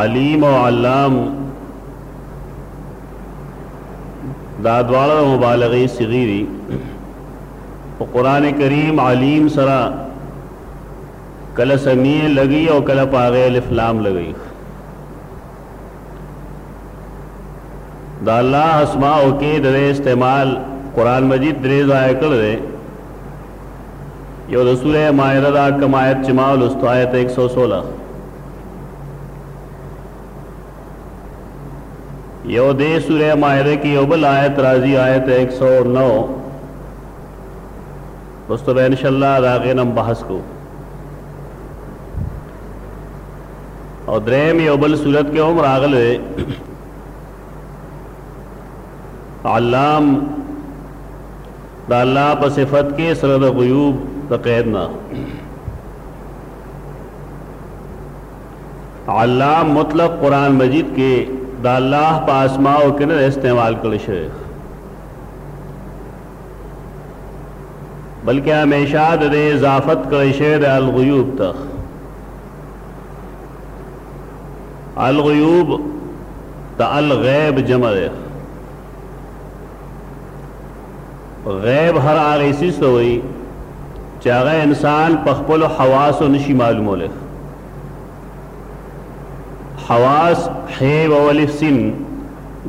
علیم او علام دا دواړه مبالغه صغیر دي په قران کریم علیم سره کله سمیع لګي او کله پاغه الف لام لګي دا الله اسماء او کې د استعمال قران مجید درې ځای کړل یو د سوره مائده دا کم آیت چې ما لوستو آیت 116 یو دې سوره مائده کې یو بل آیت راځي آیت 109 رستو به ان شاء الله دا غنم بحث کو او دریم یو بل صورت کې هم راغله علام د الله په صفت کې سره د غیوب د قید نه الله مطلق قران مجید کې د الله په اسماء او کې نه استعمال کړی شوی بلکې همیشه د اضافت کړی شوی د الغیوب ته الغیوب د الغیب جمع ده غیب هر هغه څیز ته وایي چې هغه انسان په خپلو حواسو نشي معلومولی حواس حیب او الف سین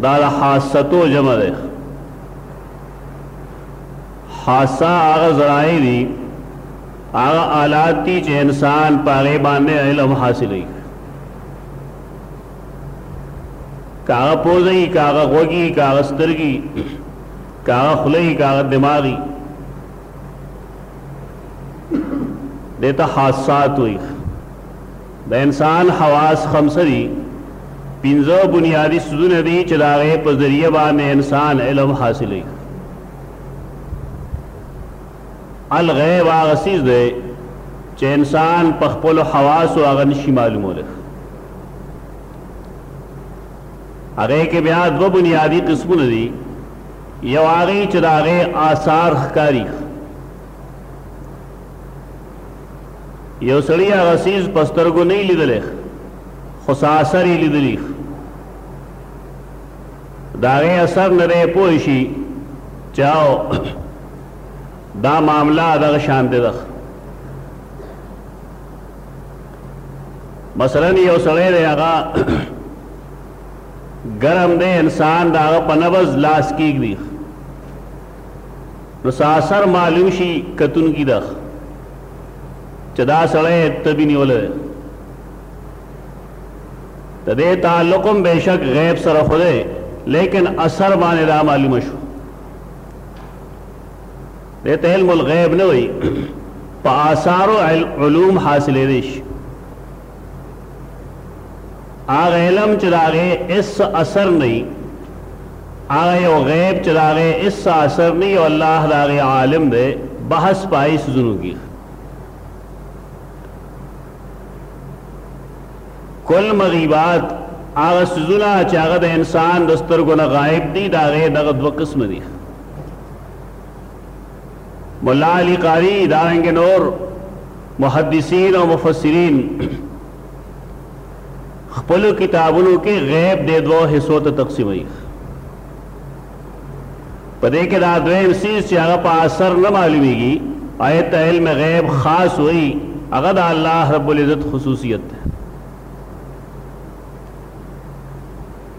دا د حاستو جمع دی حاسه هغه ذرایع دي هغه آلات دي چې انسان په هغې باندې علم حاصلوي کاغه پوزی کاغه غوږی کاغه سترګی کاغه خلی کاغه دماغی دیتا حاسات وی د انسان حواس خمسه دی پینزو بنیادی سزون دی چې د هغې په ذریعه باندې انسان علم حاصلوي الغیب هغه څیز دی چې انسان په خپلو حواسو هغه نشي معلومولی هغه کې بیا دوه بنیادی قسمونه دي یو هغه چې د هغه آثار ښکاري یو سړی هغه سیز پسترګو نه لیدلې خو ساسر یې لیدلی دا هغه اثر نه دی پوه شي چاو دا معاملہ دغه شان دی دغه مثلا یو سړی دی هغه ګرم دی انسان د هغه په نبض لاس کېږدي نو څه اثر معلوم شي کتونکي ده چې دا سړی تبي نیولی دی د دې تعلق هم بېشک غیب سره خو دی لیکن اثر باندې دا معلومه شو دې ته علم الغیب نه وایي په آثارو علوم حاصلېدی شي هغه علم چې د هغې هېڅ اثر نه وي هغه یو غیب چې د هغې هېڅ اثر نه وي او الله د هغې عالم دی بحث په هغې څیزونو کې کل مغیبات هغه څیزونه چې هغه د انسان د سترګو نه غایب دي د هغې دغه دوه قسمه دي مولا علی قاری دارنګ نور محدثین او مفسرین خپل کتابونو کې غیب د دوه حصو ته تقسیموي په دې کې دا دویم سیس چې هغه په اثر نه معلومیږي آیت علم غیب خاص وي هغه د الله رب العزت خصوصیت ده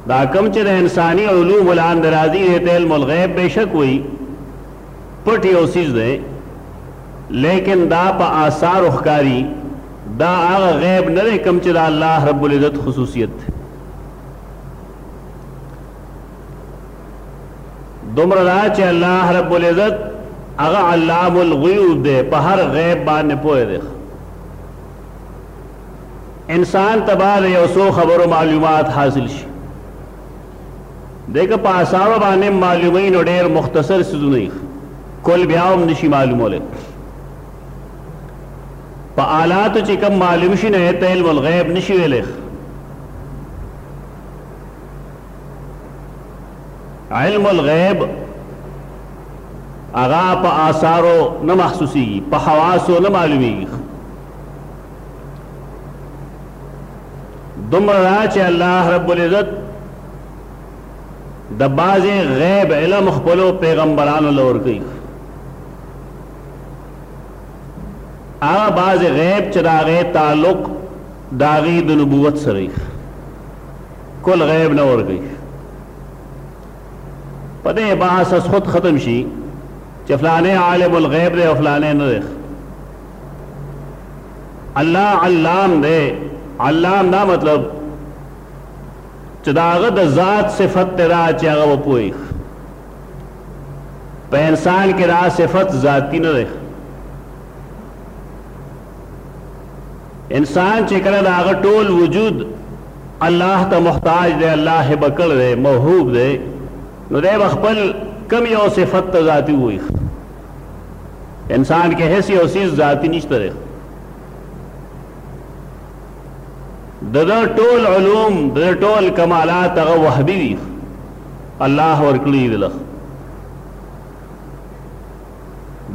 دا کوم چې د انساني علومو لاندې راځي دې ته علم الغیب بېشک وایي پټ یو څیز دی لیکن دا په آثارو ښکاري دا هغه غیب نه دی کوم چې د الله رب العزت خصوصیت دی دومره دا چې الله رب العزت هغه علام الغیوب دی په هر غیب باندې پوه دی انسان ته به د یو څو خبرو معلومات حاصل شي دغه په اسانه باندې معلومي نو ډېر مختصر سيزونه کول بیا هم نشي معلومولی په آلاتو چې کوم معلوم شي نه ته علم الغیب نشي ویلی علم الغیب هغه په آثارو نه محسوسیږي په حواسو نه معلومیږي دومره دا چې الله رب العزت د بعضې غیب علم خپلو پیغمبرانو له ورکوي هغه بعضې غیب چې د هغې تعلق د هغې د نبوت سره وي کل غیب نه ورکوي په دې بحث خود ختم شي چې فلانه عالم الغیب دی او فلانه نه دی الله علام دی علام دا مطلب چې دا هغه د ذات صفت دی دا چې هغه وپوهي په انسان کې دا صفت ذاتی نه دی انسان چې کله دا هغه ټول وجود الله ته محتاج دی الله یې بکړ دی موهوب دی نو دی به خپل کم یو صفت ته ذاتي ووایي انسان کې هیڅ یو څیز ذاتی نشته دی د ده ټول علوم د ده ټول کمالات هغه وهبي دي الله ورکړي دي له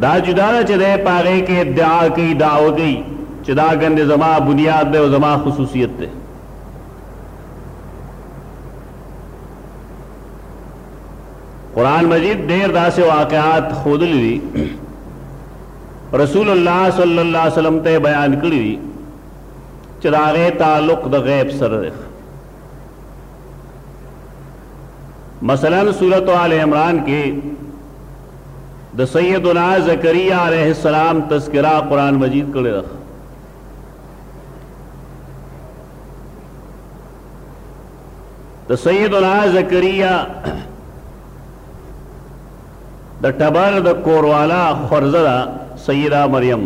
دا جدا ده چې دی په هغې کې ادعا کوي دعوه کوي چې دا ګندې زما بنیاد دی او زما خصوصیت دی قرآن مجید ډیر داسې واقعات ښودلي دي رسول الله صلی الله علیه وسلم ته بیان کړي دي چې د هغې تعلق د غیب سره دی مثلا صورت آل عمران کې د سیدنا زکریا علیه السلام تذکرہ قرآن مجید کړی ده د سیدنا زکریا د ټبر د کوروالا خورزه ده سیده مریم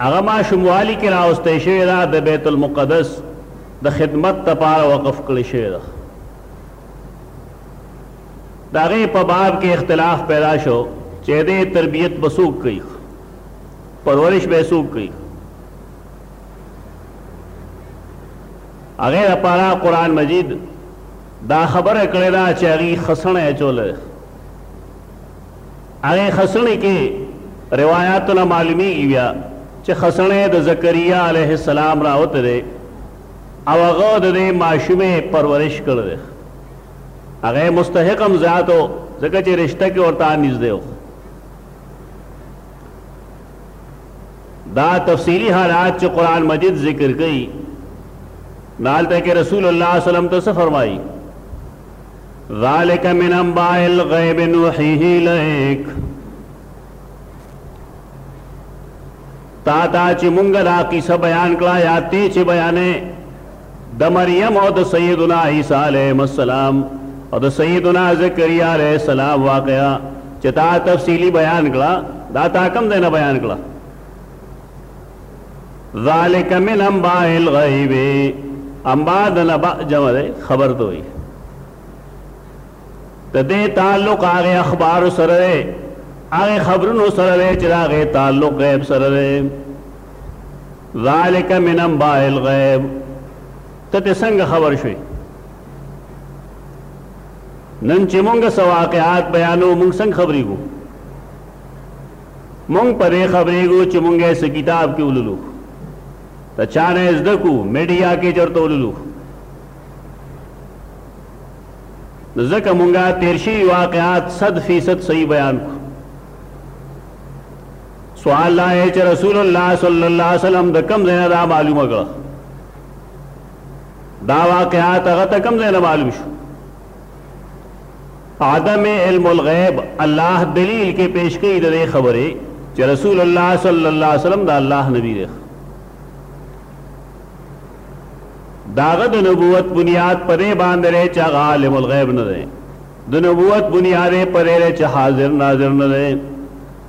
هغه ما شموالی کې راوستې شوې ده د بیت المقدس د خدمت لپاره وقف کړې شوې ده د هغې په باب کې اختلاف پیدا شو چې دې تربیت به څوک کوي پرورش به څوک کوي هغه لپاره قران مجید دا خبره کړې ده چې هغه خسنه اچولې هغه خسنه کې روایتونه معلومیږي بیا چې خسنه د زکریا علیه السلام راوته ده او هغه د دې ماشومې پرورش کړل هغه مستحق هم ذاتو ځکه چې رشتہ کې ورته نږدې و دا تفصیلی حالات چې قرآن مجید ذکر کوي نالته کې رسول الله صلی الله علیه وسلم ته څه فرمایي ذالک من انباء الغیب نوحیه الیک تا تا چې مونږ دا قصه بیان کړه یا تی چې بیانې د مريم او د سيدنا عيسی عليهم السلام او د سيدنا زکريا عليه السلام واقعه چې تا تفصيلي بيان کړه دا تا کوم ځای نه بيان کړه ذالک من انباء الغیب انباء د نبأ جمع ده خبر ته وي د دې تعلق هغه اخبار سره ده هغه خبرونو سره ده چې هغه تعلق غیب سره ده ذلک من انباء الغیب ته ته څنګه خبر شوي نن چې مونږ سو واقعات بیانو مونږ څنګه خبرېږو مونږ پرې خبرېږو چې مونږ یې څه کتاب کې ولولو ته چا نه زده کو میډیا کې چرته ولولو نو ځکه مونږه تیر شوي واقعات صد فیصد صحیح بیان کو سوال دا ہے چې رسول الله صلی الله علیه وسلم د کم ځای نه دا معلومه کړه دا واقعات هغه ته کم ځای نه معلوم شو عدم علم الغیب الله دلیل کې پیش کړي د خبرې چې رسول الله صلی الله علیه وسلم دا الله نبی دی داغه د نبوت بنیاد پرې باندې لري چې عالم الغیب نه دی د نبوت بنیاد پرې لري چې حاضر ناظر نه دی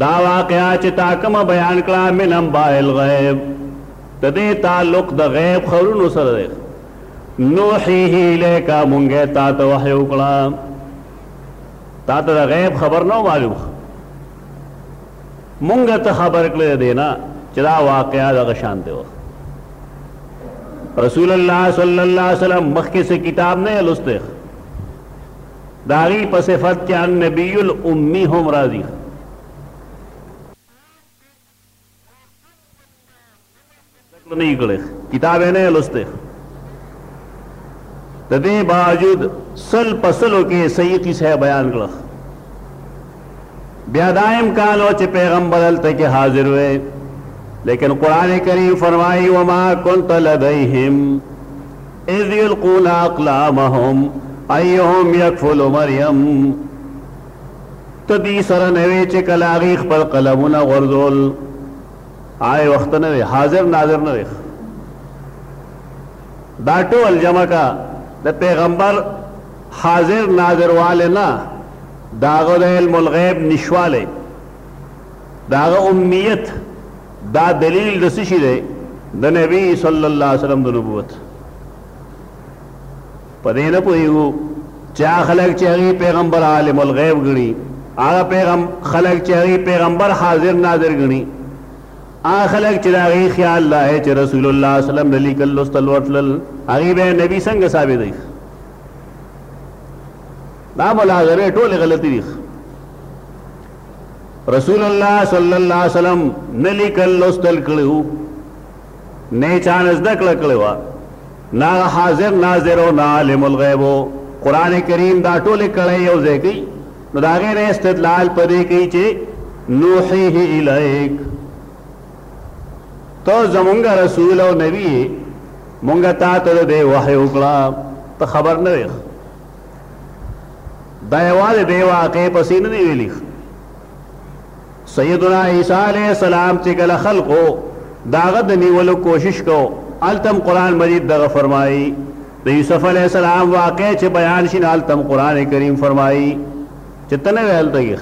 دا واقعه چې تا کومه بیان کړه من انباء الغیب د دې تعلق د غیب خبرونو سره دی نوحیه الیک مونږه تا ته وحی وکړه تا ته د غیب خبر نه معلوم مونږه ته خبر کړی دی نه چې دا واقعا دغه شان دی رسول الله صلی الله علیه وسلم مخکې سے کتاب نه لسته د هغه په صفت کې النبي الامي هم راځي. ذکر نه کړي کتاب یې نه لوسته د دې باوجود سل پسلو کې صحیح قصه بیان کړه بیا دائم کالو چې پیغمبر دلته کې حاضر وې لیکن قران کریم فرمایي وما كنت لديهم اذ یلقون اقلامهم ایهم یکفل مریم تدی سره نوې چې کلاغي خپل قلمونه غرزول آی وخت نه وي حاضر ناظر نه وي دا ټول جمع کا د پیغمبر حاضر ناظر والے نه داغه د علم الغیب نشواله داغه امیت دا دلیل د څه شي دی د نبی صلی الله علیه وسلم د نبوت په دې نه پوهیږو چې هغه خلک چې هغوی پیغمبر عالم الغیب ګڼي هغه پیغم خلک چې هغوی پیغمبر حاضر ناظر ګڼي هغه خلک چې د هغوی خیال دا دی چې رسول الله صلی الله علیه وسلم د لیکل لوستل ورتلل هغوی به نبي څنګه ثابتوي دا ملازمې ټولې غلطي دي رسول الله صلی الله علیه وسلم نه لیکل لوستل کړي وو نه چانه زده کړه کړې وه نه هغه حاضر ناظر او نه عالم الغیب و قرآن کریم دا ټولې کړۍ یو ځای کوي نو د هغې نه استدلال په دې کوي چې نوحیه الیک ته زمونږ رسول او نبی یې مونږ تا ته د دې وحی وکړه ته خبر نه وې دا یوازې دی واقع پسې نه ویلی سیدنا عیسی علیه السلام چې کله خلقو داغه د نیولو کوشش کو التم قران مجید دغه فرمایي د یوسف علیه السلام واقع چې بیان شین التم قران کریم فرمایي چې تنه ویل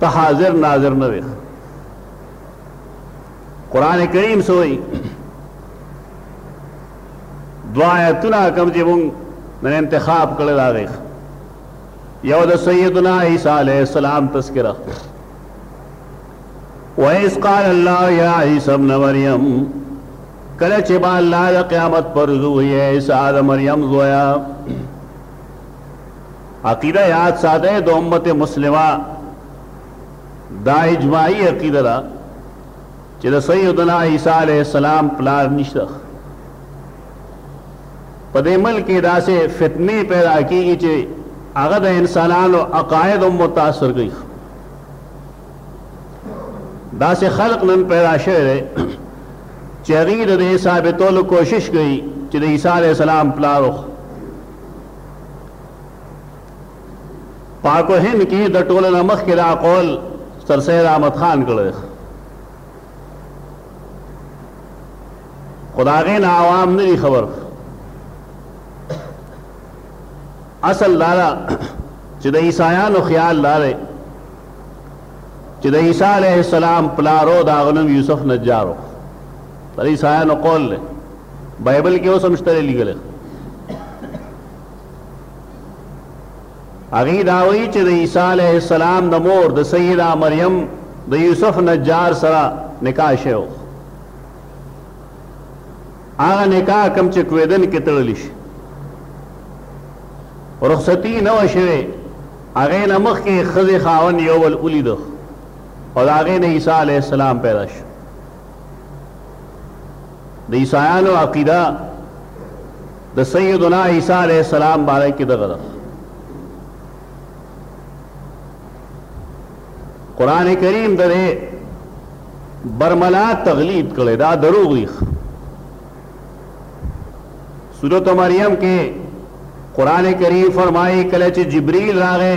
ته حاضر ناظر نه وي قران کریم سوئی دوا آیتونه کوم چې مونږ نن انتخاب کړل دا غیخ یو د سیدنا عیسی علیہ السلام تذکرہ وَإِذْ قَالَ اللَّهُ يَا عِيسَى ابْنَ مَرْيَمَ کله چې با الله د قیامت پر زو یې عیسی د مریم زویا عقیده یاد ساده د امت مسلمه دا اجماعي عقیده ده چې د سیدنا عیسی علیه السلام پلار نشته په دې ملک کې داسې فتنې پیدا کیږي چې هغه د انسانانو عقاید هم متاثر کوي داسې خلق نن پیدا شوی دی چې هغوی د دې ثابتولو کوشش کوي چې د عیسی علیه السلام پلار پاکو هند کې د ټولو نه مخکې دا قول سر سید احمد خان کړی خو د هغې نه عوام نه دي خبر اصل دا ده چې د عیسایانو خیال دا دی چې د عیسی علیه السلام پلارو د هغه نوم یوسف نجار و د عیسایانو قول دی بایبل کې اوس هم شته لیکلی هغوی دا وایي چې د عیسی علیه السلام د مور د سیده مریم د یوسف نجار سره نکاح شوی و هغه نکاح کوم چې کویدن کې تړلی شي رخصتي نه وه شوې هغې نه مخکې ښځې خاوند یو بل ولیده او د هغې نه عیسی علیه السلام پیدا شو د عیسایانو عقیده د سیدنا عیسی علیه السلام باره کې دغه ده قران کریم دغه برملا تغلیب کړي دا دروغ دي سورۃ مریم کې قران کریم فرمایي کله چې جبرئیل راغی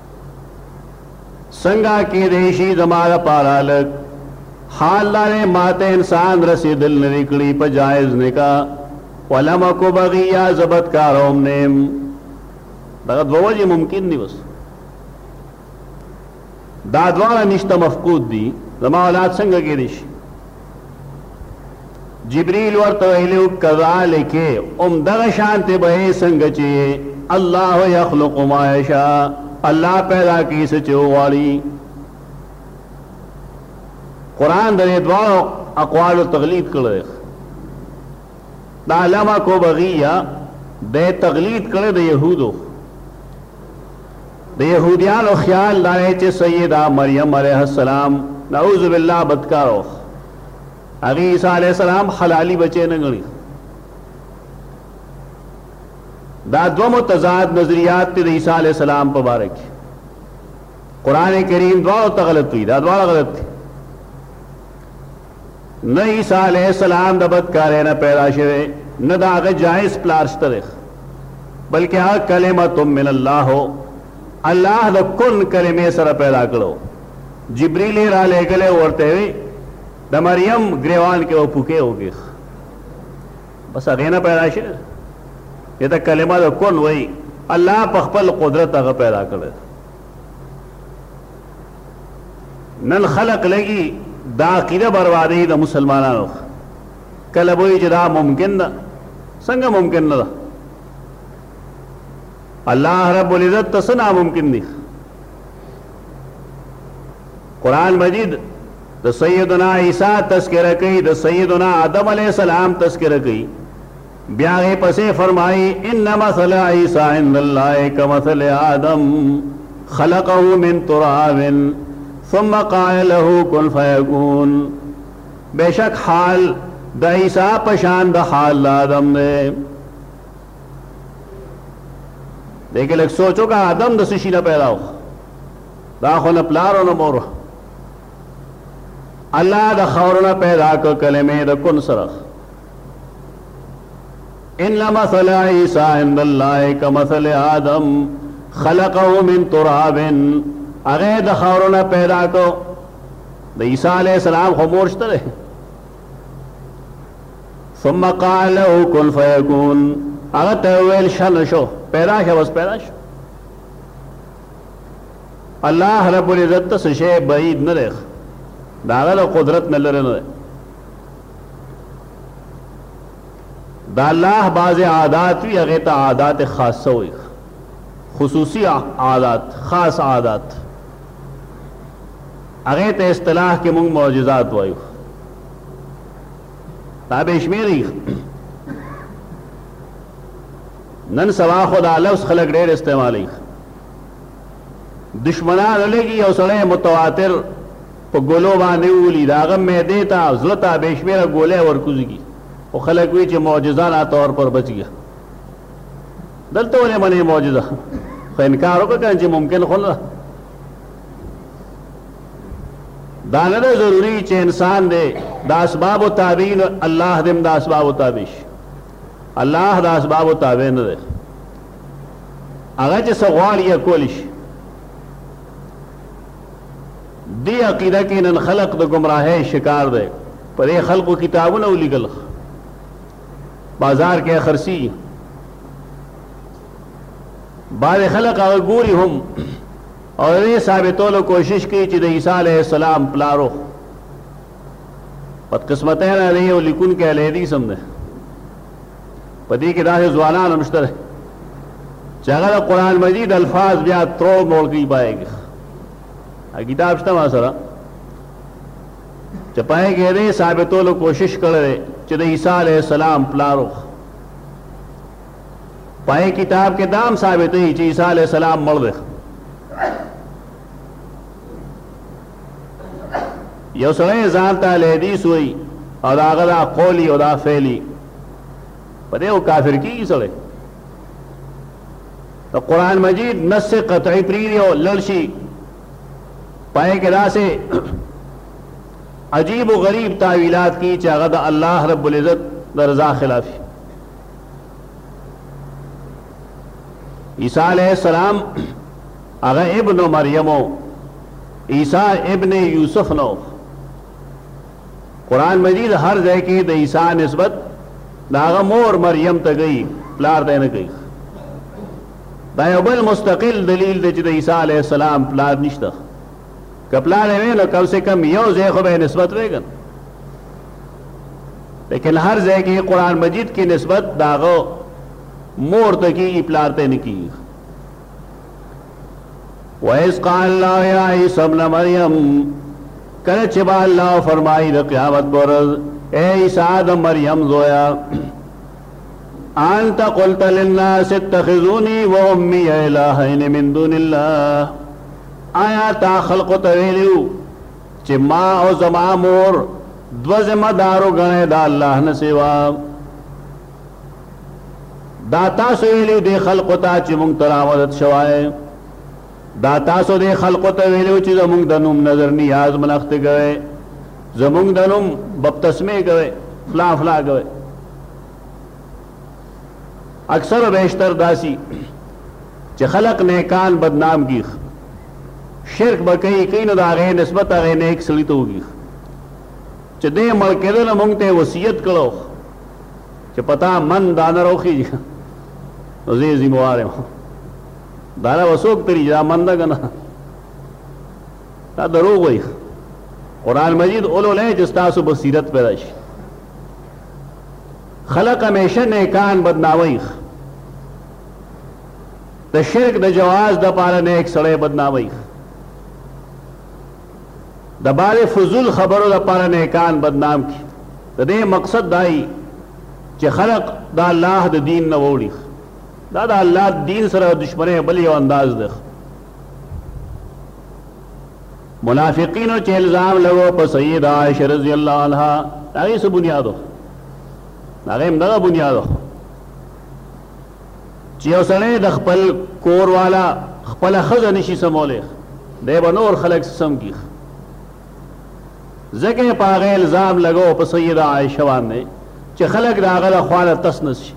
څنګه کېدای شي زما لپاره لږ حال دا دی ماته انسان رسېدل نه دي کړي په جایز نکاح ولم اکو بغیا زه بدکاره هم نه یم دغه دوه وجې ممکن دي بس دا دواړه نشته مفقود دي زما اولاد څنګه کېدای شي جبريل ورته ویلي و کذالک همدغه شانتې به یې څنګه چې الله یخلق ما یشاء الله پیدا کوي څه چې وغواړي قرآن د دې دواړو اقوالو تقلید کړی دی د علامه کوبغیه دی تقلید کړی د یهودو د یهودیانو خیال دا دی چې سیده مریم علیه السلام نعوذ بالله بدکار وخ هغه عیسی علیه السلام حلالي بچی نه غني دا دو متضاد نظریات ته د عیسی علی السلام په باره کې قران کریم دواړو ته غلط وي دا دواړه غلط دي نه عیسی علیه السلام د بدکارۍ نه پیدا شوی نه د هغه جایز پلار شته دی بلکې هغه کلمت من الله الله د کن کلمې سره پیدا کړو جبرئیل را لېږلی ورته وی د مریم ګریوان کې و پوکې وګي بس هغه نه پیدا شي دا کلمه د کن وای الله په خپل قدرت هغه پیدا کړی نن خلق لګي دا عقیده بربادي د مسلمانانو کله وایي چې دا ممکن ده څنګه ممکن نه ده الله رب العزت ته څه ناممکن دي قرآن مجید د سیدنا عیسی تذکره کوي د سیدنا آدم علیه السلام تذکره کوي بیا هغې پسې فرمائی، ان مثل عیسی عند الله کمثل آدم خلقه من تراب ثم قال له کن فیکون بېشک حال د عیسی په شان د حال د آدم دی دغه لک سوچو کا آدم د سشي نه پیدا و دا خو نه پلار او نه مور الله د خورونه پیدا ک کلمې د کن سره ان مثل عیسی عند الله کمثل آدم خلقه من تراب هغه د خاورونه پیدا کو د عیسی علی السلام خو مور شته ثم قال له كن فيكون هغه ته ویل شنه شو پیدا شو بس پیدا شو الله رب العزت څه شی بعید نه دی دا غل قدرت نه لري نه د الله بعضې عادات وي هغې ته عادات خاصه وي خصوصي عادات خاص عادات هغې ته اصطلاح کې موږ معجزات وایو دا به شمېري نن سبا خو دا لفظ خلک ډېر استعمالوي دشمنان لګي او سړی متواتر په ګولو باندې وولي د هغه معدې ته زړه ته بې شمېره ګولۍ ورکوزې کړي خو خلک وایي چې معجزانه طور پر بچ ګیا دلته ولې منې معجزه خو انکار وکړه کنه چې ممکن خو نه ده دا نه ده ضروري چې انسان دی د اسبابو تابع نو الله دې هم د اسبابو تابع شي الله د اسبابو تابع نه دی هغه چې څه غواړي یې کولی شي دې عقیده کې نن خلق د ګمراهۍ شکار دی په دې خلقو کتابونه ولیکل بازار کې خرسي بعض خلق هغه ګوري هم او دې ثابتولو کوشش کوي چې د عیسی علیه السلام پلارو بد قسمت نه دی او لیکون کې الیدي سم نه په دې کې داسې ځوانان هم شته چې هغه د قرآن مجید الفاظ بیا ترور مول کوي پای کې کتاب شته ما سره چې پای کې دې ثابتولو کوشش کړی چې د عیسی علیه السلام پلارو پای کتاب کې دام ثابتې چې عیسی علیه السلام مړ دی یو سړی ځان ته لیدیس وایي او د هغه دا قولي او دا فعلي په دې او کافر کېږي سړی د قرآن مجید نس قطعي پرېږدي او لړ شي پای کې داسې عجیب و غریب تعویلات کی چې هغه د الله رب العزت د رضا خلاف عیسی علیه السلام هغه ابن مریم و، عیسی ابن یوسف نه و. قرآن مجید هر ځای کې د عیسی نسبت د هغه مور مریم ته کوي، پلار ته نه کوي. دا یو بل مستقل دلیل دی چې د عیسی علیه السلام پلار نشته. که پلار یې وی نو کم سې کم یو ځای خو به نسبت وی ګن. لیکن هر ځای کې قرآن مجید کې نسبت داغه مور ته کیږي پلار ته نه کیږي. وَإِذْ قَالَ اللَّهُ يَا عِيسَى ابْنَ مَرْيَمَ کله چې به الله فرمایي د قیامت پر ورځ اے عیسی د مریم زویا انت قلت للناس اتخذوني وامي الهين من دون الله آیا تا خلق ته ویلو چې ما او زما مور دو ذمہ دارو غنه د الله نه سیوا دا تاسو ویلو دې خلقو ته چې مونږ ته راولد شوای دا تاسو دې خلقو ته ویلو چې زمونږ د نوم نظر نیاز منښت کوي زمونږ د نوم بپتسمه کوي فلا فلا کوي اکثر بیشتر داسی چې خلق نیکان بدنام کی شرک به کوي کین دا غې نسبت غې نیک سړی ته وږي چې دې ملک دې مونږ ته وصیت کړو چې پتا من دانه روخي زه ذمہوار یم دانه وسوک تری دا من دا کنه دا دروغ وایي قرآن مجید اولو لے چې تاسو بصیرت پیدا شي خلق همیشه نیکان بدناوي د شرک د جواز د پاره نیک سړی بدناوي د بعضې فضول خبرو لپاره نیکان بدنام کړي د دې مقصد دا وي چې خلق د الله د دین نه ووړي دا د الله د دین سره دشمنۍ بل یو انداز دی منافقینو چې الزام لګو په سید عائشه رضی الله عنها هغې څه بنیاد و هغې همدغه بنیاد و چې یو سړی د خپل کور والا خپله ښځه نشي سمولی دی به نور خلک سم کړي ځکه یې په هغه الزام لګو په سیده عایشه باندې چې خلک د هغه له خوا نه تس نه شي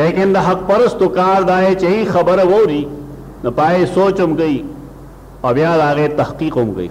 لیکن د حق پرستو کار دا دی چې خبره واوري نو پای سوچ هم کوي او بیا د هغې تحقیق هم کوي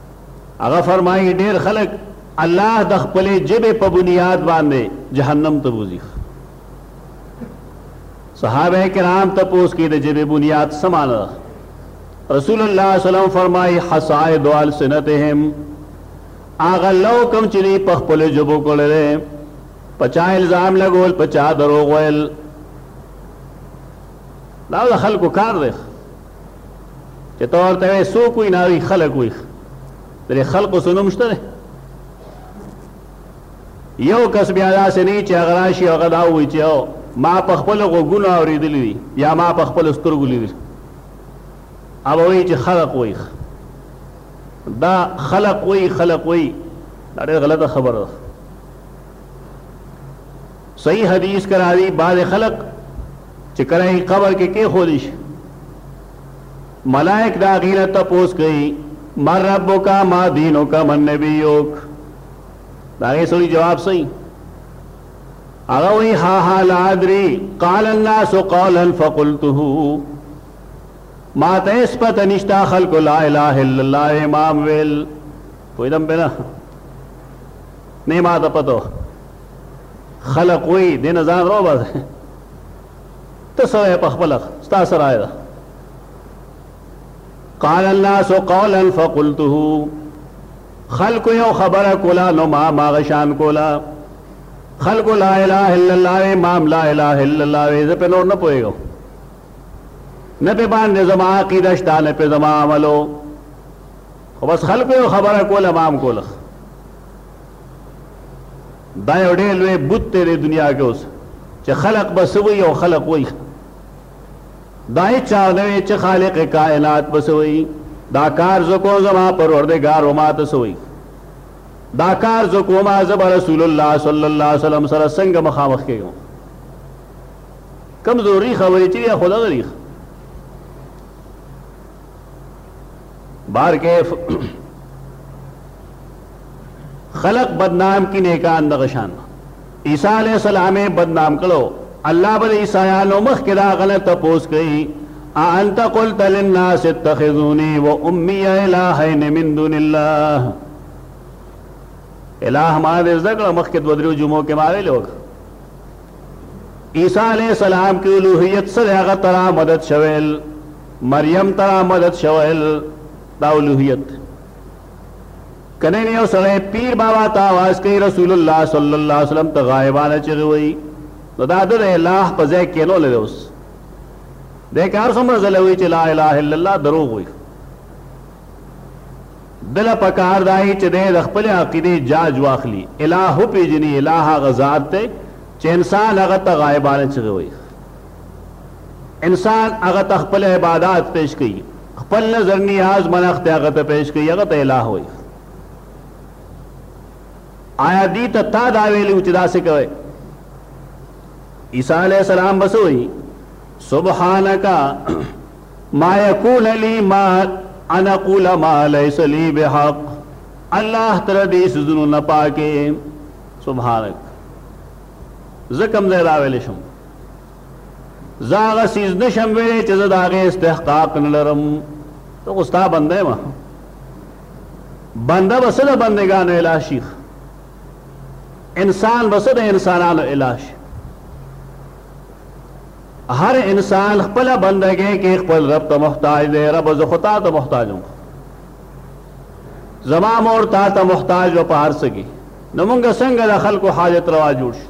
هغه فرمایي، ډېر خلک الله د خپلې ژبې په بنیاد باندې جهنم ته بوځي. صحابه کرام تپوس کې د ژبې بنیاد څه معنی ده؟ رسول الله صلی الله علیه وسلم فرمایي، حصائد السنتهم هغه لو کوم چې دی په خپل جبو کړی دی په چا الزام لګول په چا دروغ ویل دا د خلکو کار دی چې ته ورته وې څوک وي ناوي خلک وي د خلکو څه نوم شته یو کس بیا داسې نه چې هغه راشي هغه دا وایي چې او ما په خپل غوږونو اورېدلی دي یا ما په خپل سترګو لیدل هغه وایي چې خلق وایي دا خلق وایي خلق وایي دا ډېره غلطه خبره ده صحیح حدیث کرا دی بعض خلق چې کله یې قبر کې کېښودل شي، ملائک د هغوی نه تپوس کوي، من ربک ما دینک من نبیک؟ د هغې سړي جواب څه وي؟ هغه وایي ها ها لا ادري قال الناس قولا فقلته ما ته هېڅ پته نشته خلکو لا اله الا الله امام ویل پوهېدم پرې نه نه یې ما ته پته وه خلق وی دین ځان رو باز ته سوې په خپل ستا سره ده قال الناس قولا فقلته خلق یو خبره کولا نو ما ما غشان کولا خلق لا اله الا الله امام لا اله الا الله زه په نور نه پويګو نه په باندې زما عقیده شته نه په زما عملو خو بس خلق یو خبره کولا ما هم کولا دا یو ډېر لوی بوت دی د دنیا کې اوس چې خلق به څه وایي او خلق وایي دا هېچا نه وایي چې خالق کائنات به څه وایي دا کار زه کوم زما پروردګار و ما ته څه وایي دا کار زه کوم زه به رسول الله صلی الله علیه وسلم سره څنګه مخامخ کېږم کم ضروري خبرې چې خو دغه ریخ بار کیف خلق بدنام کی نیکان دغشان عیسی علیہ السلام بدنام کړو الله بل عیسایانو مخ کې دا غلط تپوس کړي انت قلت للناس اتخذوني وامي الهين من دون الله الہ ما دې زګړه مخ کې دوه درو جمعو کې مارې لوګ عیسی علیہ السلام کې الوهیت سره هغه ترا مدد شویل مریم ته رامدد شویل دا الوهیت کنه یو سړی پیر بابا ته आवाज کوي رسول الله صلی الله علیه وسلم ته غایبانه چغي وي نو دا د الله په ځای کې نو لوي اوس د کار څومره زلوي چې لا اله الا الله دروغ وي دل پکار دای چې د خپل عقیده جاج واخلي الہ پیجنی الہ غزاد ته چې انسان هغه ته غایبانه چغوي انسان هغه ته خپل عبادات پیش کوي خپل نظر نیاز منخت هغه ته پیش کوي هغه ته الہ وایي آیا دی ته تا دا ویلی چې داسې کوي عیسی علیه السلام بس وایي سبحانک ما یکون لی ما ان اقول ما لیس لی بحق الله تر دې سزونو نه پاکه سبحانک زکم زه دا ویل شم زه هغه څیز نه شم ویلی چې زه د هغې استحقاق نه لرم ته خو ستا بنده یم بنده به څه د بندګانو اله شي انسان به څه د انسانانو اله شي هر انسان خپل بندګۍ کې خپل رب ته محتاج دی رب زه خو تا ته محتاج یم زما مور تا ته محتاج و په هر څه کې نو مونږ څنګه د خلکو حاجت روا جوړ شو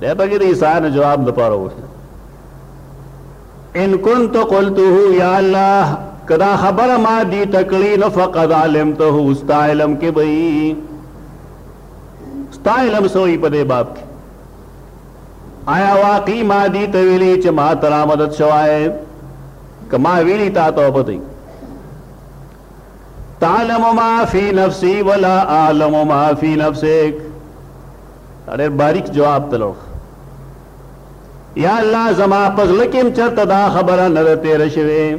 دی پکې د عیسی نه جواب لپاره وویل ان كنت قلته یا الله کدا خبر ما دی تکلی نو فقد علمته استا علم کې به استا علم سوې په دې باب کې آیا واقعي ما دی ته ویلي چې ما تر مدد شوای کما ویلي تا ته پته تعلم ما فی نفسی ولا اعلم ما فی نفسک دا ډېر باریک جواب دی لوښ. یا الله زما په زړه کې هم چرته دا خبره نه ده تېره شوې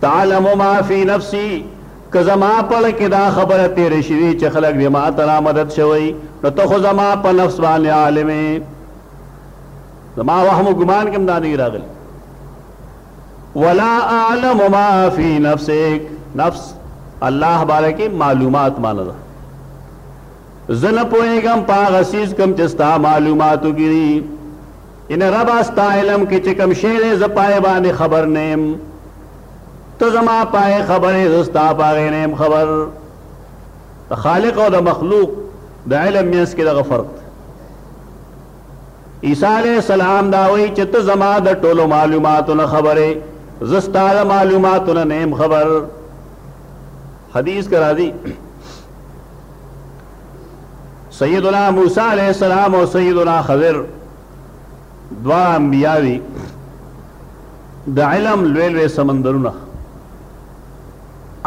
تعلم ما فی نفسی که زما په زړه کې دا خبره تېره شوې چې خلک دې ما ته رامدد شوی نو ته خو زما په نفس باندې عالم یې زما وهم و ګمان کې هم دا نه راغلی ولا اعلم ما فی نفسک نفس الله بارکه معلومات مانه ده زه نه پوهېږم په هغه څیز کوم چې ستا معلوماتو کې دي، یعنې ربه ستا علم کې چې کوم شی دی زه په هغې باندې خبر نه یم، ته زما په هغې خبر یې زه ستا په هغې نه یم خبر. د خالق او د مخلوق د علم منځ کې دغه فرق دی. عیسی علیه السلام دا وایي چې ته زما د ټولو معلوماتو نه خبر یې زه ستا د معلوماتو نه نه یم خبر حدیث کې راځي سیدنا موسی علیه السلام او سیدنا خضر دواړه انبیا دي د علم لوی لوی سمندرونه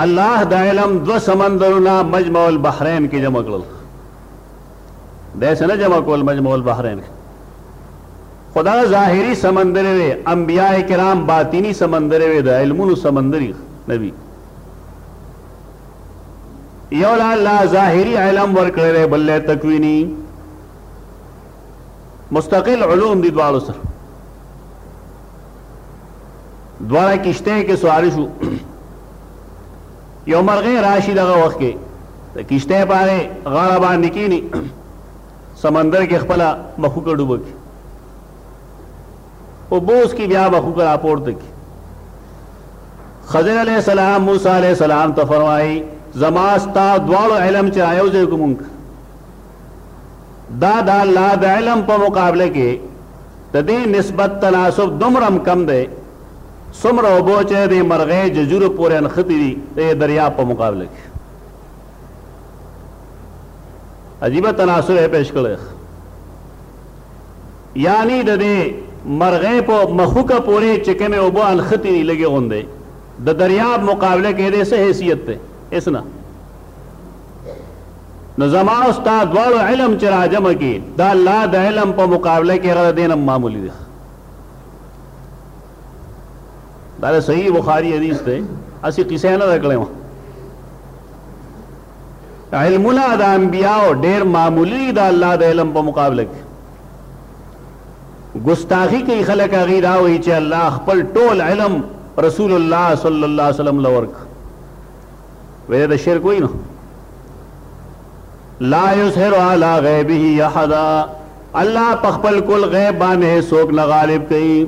الله د علم دو سمندرونه مجمع البحرین کې جمع کړل داسې نه جمع کول مجمع البحرین کې خدا ظاهری سمندر وي انبیاء کرام باطینی سمندر وي د علمونو سمندري نبی یو لا الله ظاهری علم ورکړل بل له تکوینی مستقل علوم دي دواړو سره دواړه کشته کې سوار شو یو مرغه راشي دغه وخت کې د کشته باندې غاړه باندې کینی سمندر کې خپل مخوکه ډوبکی او بوس کی بیا بخو کرا پورته کی خضر علیہ السلام موسی علیہ السلام ته فرمایي زما ستا دواړو علم چې رايو ځای کوم دا دا لا د علم په مقابله کې د دې نسبت تناسب دومرم کم دی څومره اوبو چې د مرغې ججورو پورې انختی دي د دریا په مقابله کې عجیبه تناسب یې پیش کړی یعنی د دې مرغۍ په مښوکه پورې چې کومې اوبه انښتې دي لږې غوندې د دریاب مقابله کې دې څه حیثیت دی هېڅ نه نو زما او ستا دواړو علم چې راجمع کړي دا الله د علم په مقابله کې هغه د دین معمولي دی دا صحیح بخاری حدیث دی اسی قصه نه راکړم علمونه د انبیاو ډیر معمولی د الله د علم په مقابله کې ګستاخی کوي خلک هغه دا وایي چې الله خپل ټول علم رسول الله صلی الله علیه وسلم لورک وې دا شرک وینو لا یسهر علی غیبه احد الله په خپل کل غیب باندې څوک نه غالب کوي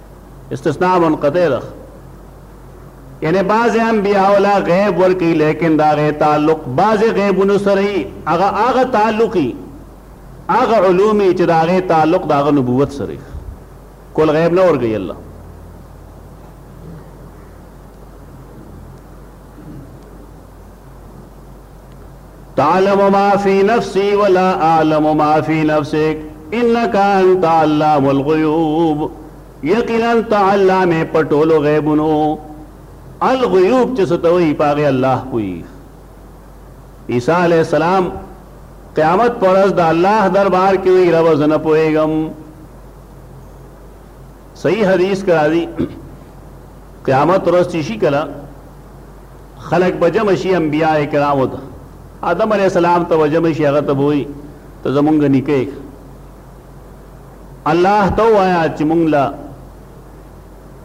استثناء منقطع ده یعنی بعض انبیاء لا غیب ورکی لیکن دا غی تعلق بعض غیبونو سره هغه هغه تعلقی هغه علومی چې دا غی تعلق دا غ نبوت سره کول غیب نه ورګی الله تعلم ما فی نفسی ولا اعلم ما فی نفسک انک انت علام الغیوب یقینا تعلم پټولو غیبونو الغیوب چې ستوي پاغه الله پوي عیسی علی السلام قیامت پر ورځ د الله دربار کې وی رب زنه پويګم صحیح حدیث کرا دی قیامت ورځ چې شي کلا خلک به جمع شي انبياء کرامو ته آدم عليه السلام ته به جمع شي هغه ته به وي ته زمونږ نیکه الله ته وایا چې مونږ لا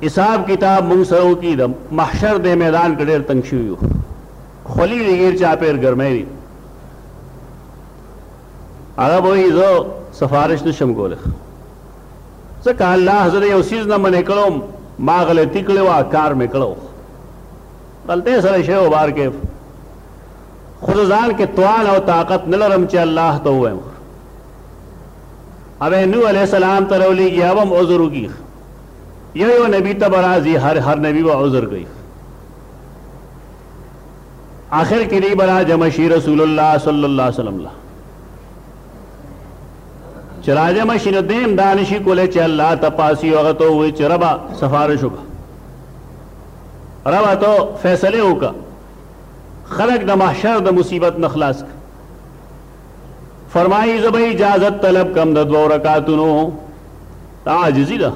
حساب کتاب مونږ سره وکړي د محشر د میدان کې ډېر تنګ شوي یو خولي دې غیر چا پیر ګرمې دي هغه به یې زه سفارش نشم کولی ځکه الله زه یو څیز نه منې کړم ما غلطي کړې وه کار مې کړو غلطۍ سره شوی وم هر کیف خو زه ځان کې توان او طاقت نه لرم چې الله ته ووایم او نوح علیه السلام ته راولېږي هغه به هم عذر وکړي یو یو نبي ته به راځي هر هر نبي به عذر کوي آخر کې دی به راجمع شي رسول الله صلی الله علیه وسلم له چې راجمع شي نو دی هم دا نشي کولی چې الله ته پاسي هغه ته ووایي چې ربه سفارش وکړه ربه ته فیصله وکړه خلق د محشر د مصیبت نه خلاص کړه فرمایي زه به اجازت طلب کم د دوو رکعتونو دا عاجزي ده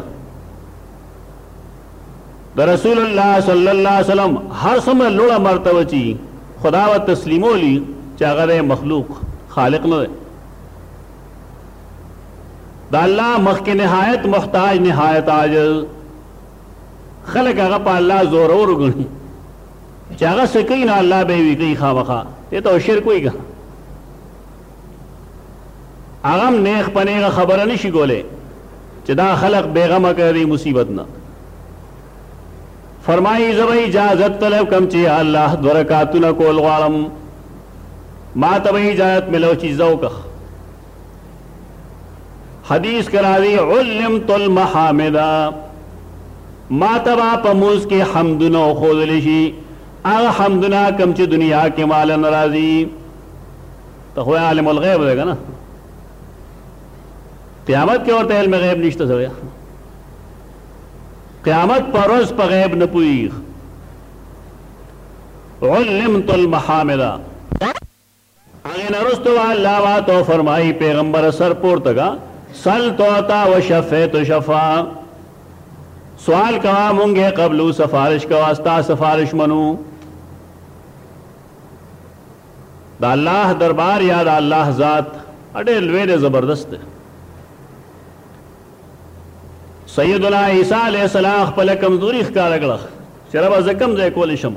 د رسول الله صلی الله علیه وسلم هر څومره لوړه مرتبه چی خدا و تسلیمولی چې هغه مخلوق خالق نه دی دا الله مخکې نهایت محتاج نهایت عاجز خلک هغه په الله زورور ګڼي چې هغه څه کوي نو الله به یې وي کوي خامخا دې ته شرک وایي که هغه هم نیغ په نیغه خبره نه شي کولی چې دا خلق بېغمه کړی دی مصیبت نه فرمایي زه به اجازت طلب کم چې الله دوه رکعتونه کول غواړم ما ته به اجازت ملو چې زه وکړم حدیث کې راځي علمت المحامد ما ته به په مونځ کې حمدونه وښودل شي هغه حمدونه کوم چې دنیا کې مال نه راځي ته خو عالم الغیب دی که نه قیامت کې ورته علم غیب نشته سړی قیامت پر ورځ په غیب نه پوهېږي علمت المحامده هغې نه وروسته به الله به ته وفرمايي، پيغمبره سر پورته کړه، سل تعطا وشفع تشفع، سوال کوه مونږ يې قبلو، سفارش کوه ستا سفارش منو. د الله دربار یا د الله ذات ډېر لوی دی، زبردست دی. سیدنا عیسی علیه السلام خپله کمزوري ښکاره کړه چې ربه زه کوم ځای کولی شم؟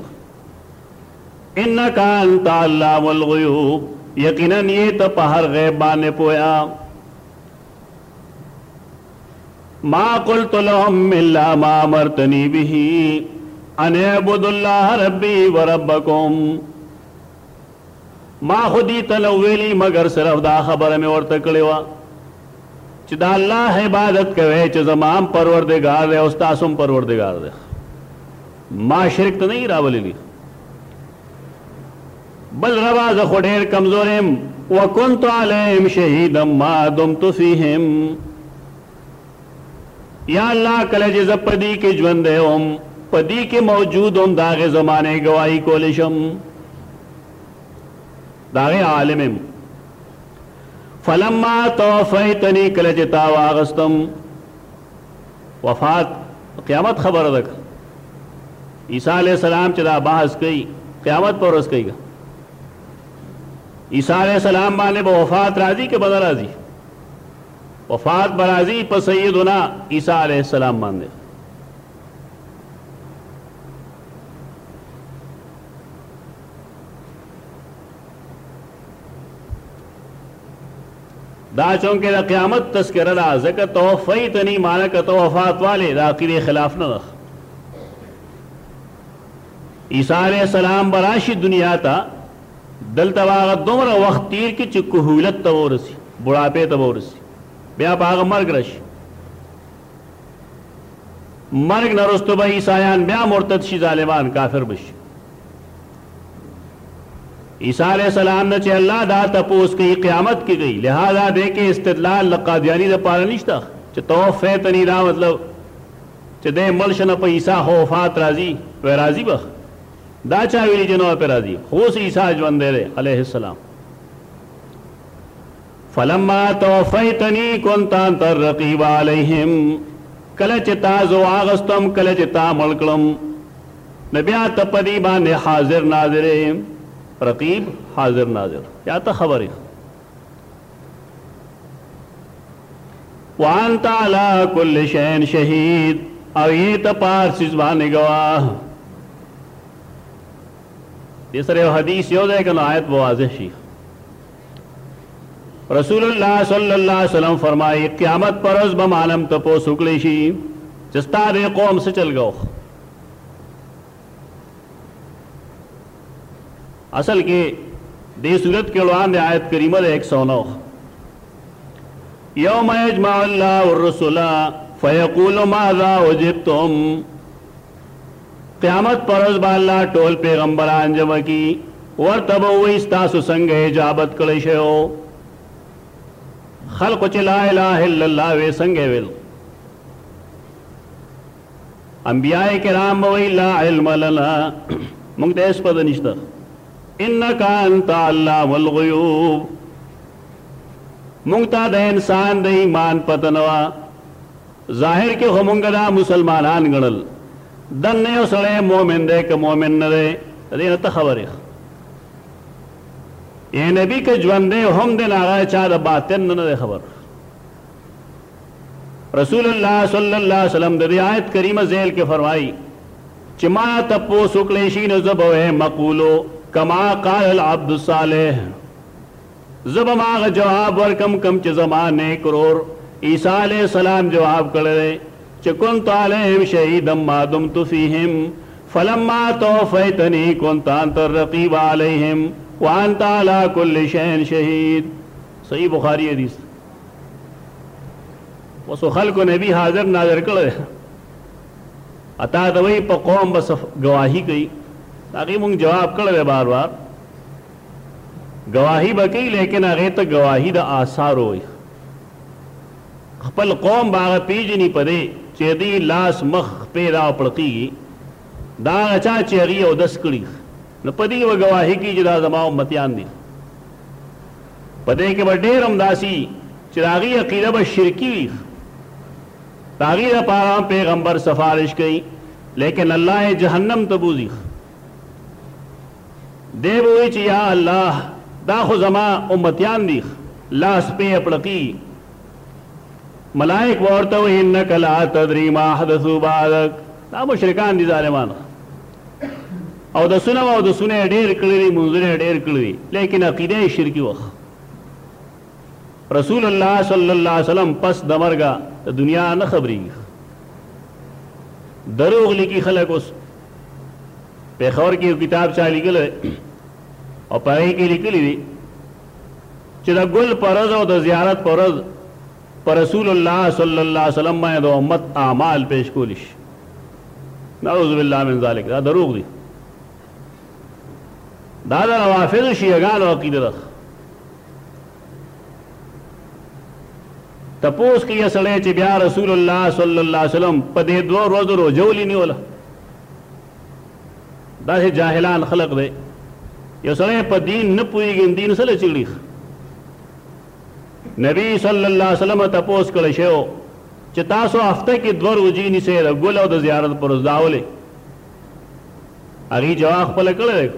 انک انت علام الغیوب یقینا یې ته په هر غیب باندې پویا ما قلت لهم الا ما امرتنی به ان اعبدوا الله ربي وربکم ما خودی ته نو ویلی مګر صرف دا خبره مې ورته کړې وه چې دا الله عبادت کوي چې زمام پروردگار دی او تاسو پروردگار دی ما شرک ته نه یې راوللي بل ربا زه خو ډېر کمزور یم وکنت علیهم شهیدا ما دمت فیهم یا الله کله چې زه په دې کې ژوندی وم په دې کې موجود وم د هغې زمانې ګواهي کولی شم د هغې عالم یم فلما توفیتنی کله چې تا واغستم وفات قیامت خبره ده که عیسی علیه السلام چې دا بحث کوي قیامت پر ورځ کوي عیسی علیه السلام باندې به وفات راځي که به نه راځي وفات به راځي په سیدنا عیسی علیه السلام باندې دا چونکه د قیامت تذکره ده ځکه توفیتنی معنی که ته وفات والې د عقیدې خلاف نه ده عیسی علیه السلام به راشي دنیا ته دلته به هغه دومره وخت تیر کړي چې کهولت ته به ورسي بوړاپې ته به ورسي بیا به هغه مرګ راشي مرګ نه رستو به عیسایان بیا مرتد شي ظالمان کافر بشي عیسی علیہ السلام نه چې الله دا تپوس کوي قیامت کې کوي لہذا دې کې استدلال لقادیانی د پاره نشته چې توفیتنی دا مطلب چې دې ملشنه په عیسی خو وفات راځي و راځي بخ دا چا ویلي چې نو پر راځي خو عیسی ژوند دی علیه السلام فلما توفیتنی کنت انت الرقیب علیهم کله چې تا زه واغستم کله چې تا مړ کړم نو بیا ته په دې باندې حاضر ناظر رقیب حاضر ناظر یا ته خبرې وانت علی کل شین شهید او یی ته پار سیز باندې گواه دې سره حدیث یو ځای کنه آیت واضح شي رسول الله صلی الله علیه وسلم فرمایي قیامت پر ورځ به مانم ته پوس وکړي شي چې ستا به قوم څه چلګو اصل کې دې صورت کې وړاندې آیت کریمه ده 109 یوم یجمع الله الرسل فیقول ماذا وجبتم قیامت پر ورځ به الله ټول پیغمبران جمع کړي، ورته به ووایي، ستاسو څنګه اجابت کړل شوی و؟ خلکو چې لا اله الا الله وې څنګه یې ویل؟ انبیاء کرام به وایي، لا علم لنا، موږ ته هېڅ پته نشته، انک انت علام الغیوب، موږ ته د انسان د ایمان پته نه وه. ظاهر کې خو مونږ دا مسلمانان ګڼل دننه یو سړی مؤمن دی که مؤمن نه دی د دې نه ته خبر یې اے نبی که ژوندی هم دی نو هغه چا د باطن نه نه دی خبر رسول الله صلی الله علیه وسلم د دې آیت کریمه ذیل کې فرمایي چې ما تپوس وکړی شي نو زه به وایم قولو کما قال العبد الصالح زه به هغه جواب ورکړم کوم چې زما نېک ورور عیسی علیه السلام جواب کړی دی چې کنت علیهم شهیدا ما دمت فیهم فلما توفیتنی کنت انت الرقیب علیهم وانت علی کل شیء شهید صحیح بخاری حدیث وسو خلکو نبی حاضر ناظر کړی اتا دوی په قوم بس گواہی کوي هغه مونږ جواب کړی بار بار ګواهي به کوي لیکن هغه ته ګواهي د آثارو وایي خپل قوم به هغه پیژني په دې چې دی لاس مخ پې دا پړقیږي دا هغه چا چې هغه او دس کړي نو په دې به ګواهي کوي چې دا زما امتیان دي په دې کې به ډېر همداسي چې د هغې عقیده به شرکي وي د هغې لپاره هم پیغمبر سفارش کوي لیکن الله یې جهنم ته بوځي دی به وي چې یا الله دا خو زما امتیان دي لاس پې یې پړقیږي ملائک به ورته وایي انک لا تدري ما احدثو بعدک دا مشرکان دي ظالمان او د سونه او د سونه ډیر کړی دی منځونه ډیر کړی دی لیکن عقیده شرکی وخ رسول الله صلی الله علیه وسلم پس د مرګه د دنیا نه خبري دروغ لکی خلک اوس پېښور کې یو کتاب چا لیکلی دی او په هغې کې لیکلي دي چې د ګل په ورځ او د زیارت په ورځ په رسول الله صلی الله علیه وسلم باندې د امت اعمال پیش کولی شي نعوذ بالله من ذلک دا دروغ دي دا د روافضو شیعګانو عقیده ده تپوس کوي سړی چې بیا رسول الله صلی الله علیه وسلم په دې دوه ورځو روژه ولې نیوله داسې جاهلان خلق دی یو سړی په دین نه پوهېږي دین سره چیړي نبی صلی الله علیه وسلم تپوس کړی شو چې تاسو هفته کې دوه روژې نیسئ د ګل او د زیارت پر ورځ دا ولې هغې جواب خپله کړی دی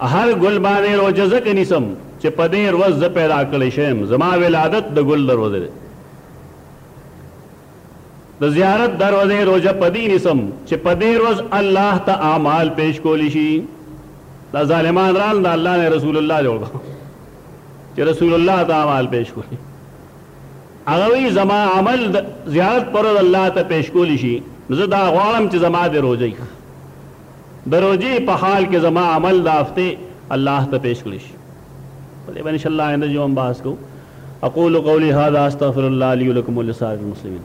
هر ګل باندې روژه ځکه نیسم چې په دې روز زه پیدا کړی شوی یم، زما ولادت د ګل د روژې دی. د زیارت د روژې روژه په دې نیسم چې په دې روز الله ته اعمال پیش کولی شي. دا ظالمان رال د الله نه رسول الله جوړ کړ چې رسول الله ته اعمال پیش کولی هغه وی زما عمل زیارت پر الله ته پیش کولی شي زه دا غواړم چې زما د روژې د روژې په حال کې زما عمل د هفتې الله ته پېش کړی شي. په دې به ان شاء الله آینده جمعه هم بحث کوو. اقول قولی هذا استغفر الله لي ولکم ولسائر المسلمين.